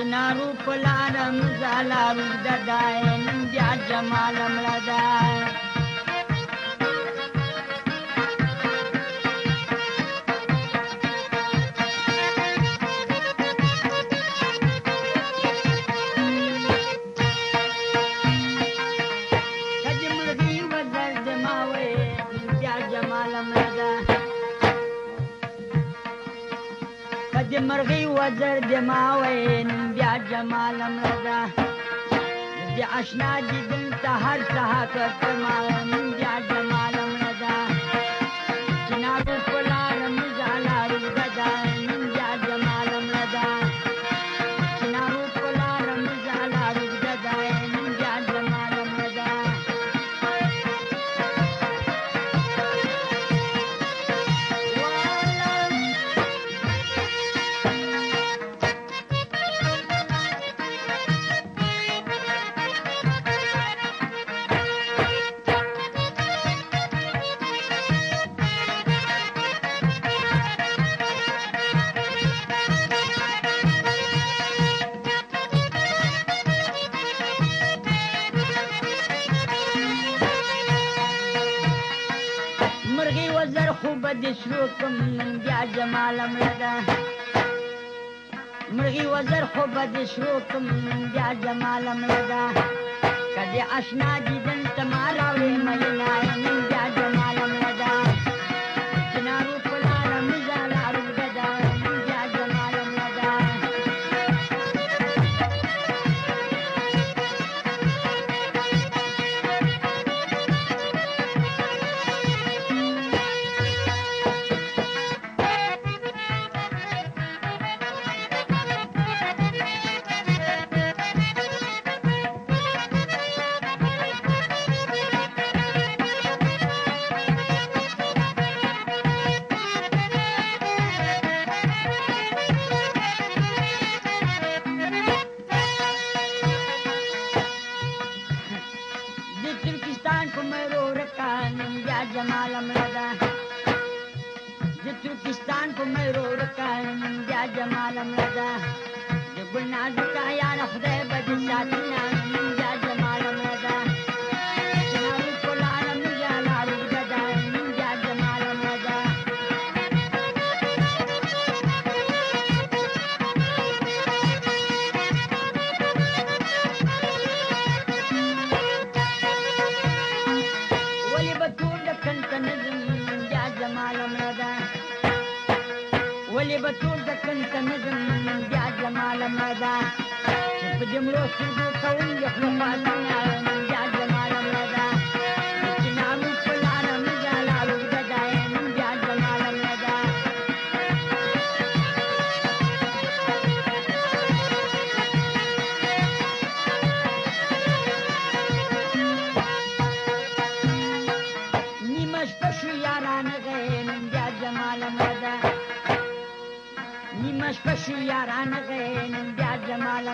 कृष्णा रूपला रंग झाला रूप दाय नंद्या जमालमला दाय जमालमला دي مرغي وزر دي ما وين بیا جمال مردا دي عشنا دي دل ته هر څه من بیا جمال خوب دې شروع کوم نن بیا جمال مړدا مرغي وزر خوب دې شروع کوم نن بیا جمال مړدا کدي آشنا دي دن تمارا وې مې نه د ترکستان په مېرو رکان بیا جمالم لدا د ترکستان په مېرو رکان بیا جمالم لدا د ګلناز ولی بطول دکن تنظم بیا جمالم पशू या रान के بیا जमाली